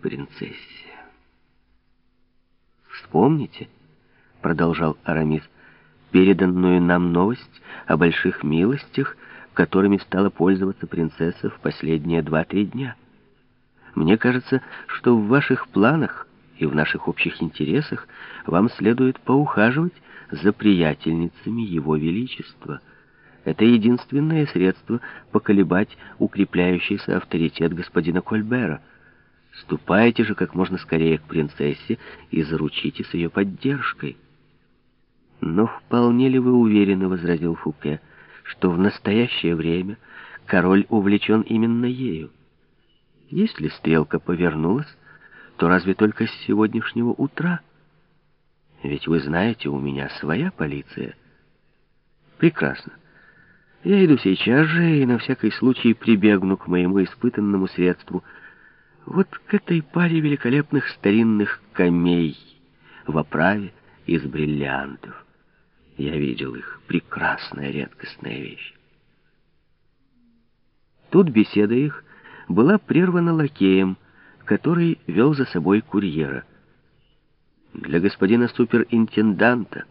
принцессе. «Вспомните», — продолжал Арамис, — «переданную нам новость о больших милостях, которыми стала пользоваться принцесса в последние два-три дня. Мне кажется, что в ваших планах и в наших общих интересах вам следует поухаживать за приятельницами Его Величества. Это единственное средство поколебать укрепляющийся авторитет господина Кольбера. Ступайте же как можно скорее к принцессе и заручитесь ее поддержкой. «Но вполне ли вы уверены, — возразил Фуке, — что в настоящее время король увлечен именно ею? Если стрелка повернулась, то разве только с сегодняшнего утра? Ведь вы знаете, у меня своя полиция. Прекрасно. Я иду сейчас же и на всякий случай прибегну к моему испытанному средству. Вот к этой паре великолепных старинных камей в оправе из бриллиантов. Я видел их. Прекрасная редкостная вещь. Тут беседа их была прервана лакеем, который вел за собой курьера. Для господина суперинтенданта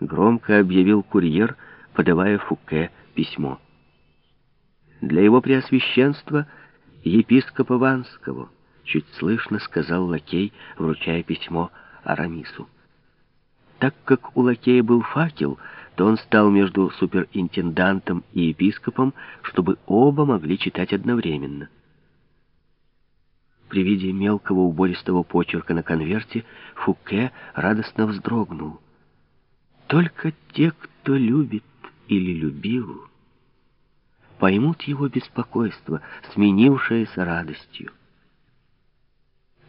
громко объявил курьер, подавая Фуке письмо. Для его преосвященства епископа Ванского, чуть слышно сказал лакей, вручая письмо Арамису. Так как у лакея был факел, то он стал между суперинтендантом и епископом, чтобы оба могли читать одновременно. При виде мелкого убористого почерка на конверте Фуке радостно вздрогнул. Только те, кто любит или любил, поймут его беспокойство, сменившееся радостью.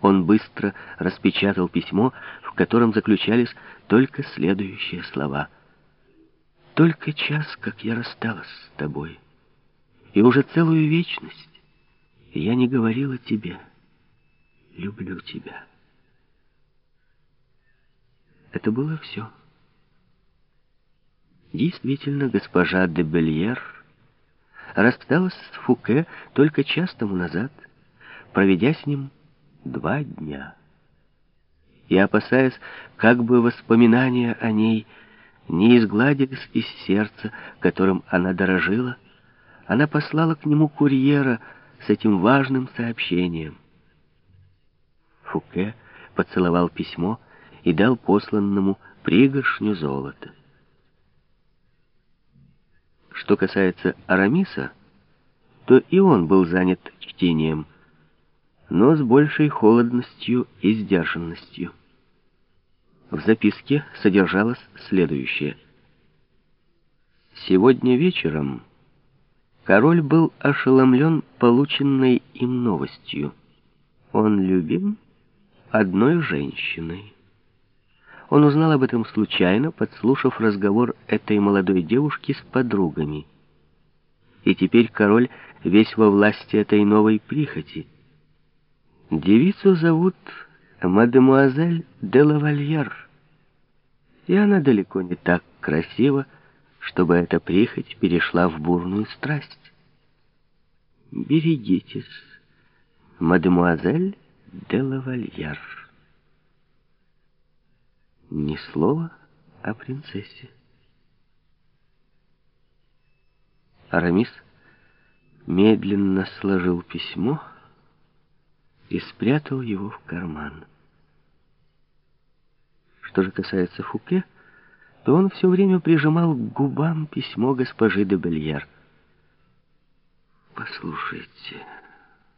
Он быстро распечатал письмо, в котором заключались только следующие слова. «Только час, как я рассталась с тобой, и уже целую вечность я не говорила тебе» люблю тебя. Это было все. Действительно, госпожа де Бельер рассталась с Фуке только час тому назад, проведя с ним два дня. И опасаясь, как бы воспоминания о ней не изгладились из сердца, которым она дорожила, она послала к нему курьера с этим важным сообщением — Фуке поцеловал письмо и дал посланному пригоршню золота. Что касается Арамиса, то и он был занят чтением, но с большей холодностью и сдержанностью. В записке содержалось следующее. «Сегодня вечером король был ошеломлен полученной им новостью. Он любим?» одной женщиной. Он узнал об этом случайно, подслушав разговор этой молодой девушки с подругами. И теперь король весь во власти этой новой прихоти. Девицу зовут мадемуазель де лавальер, и она далеко не так красива, чтобы эта прихоть перешла в бурную страсть. Берегитесь, мадемуазель де лавальяр. Ни слова о принцессе. Арамис медленно сложил письмо и спрятал его в карман. Что же касается Фуке, то он все время прижимал к губам письмо госпожи де Бельяр. «Послушайте...»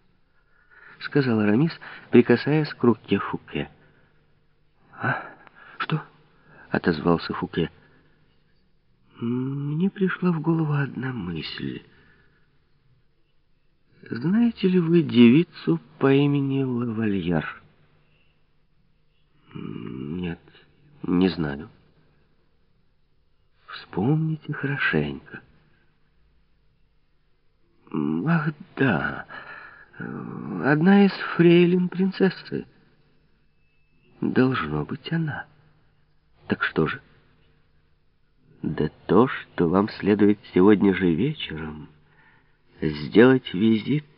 — сказал Арамис, прикасаясь к руке Фуке. «А, что?» — отозвался Фуке. «Мне пришла в голову одна мысль. Знаете ли вы девицу по имени Лавальяр?» «Нет, не знаю». «Вспомните хорошенько». «Ах, да!» Одна из фрейлин принцессы. Должно быть она. Так что же? Да то, что вам следует сегодня же вечером сделать визит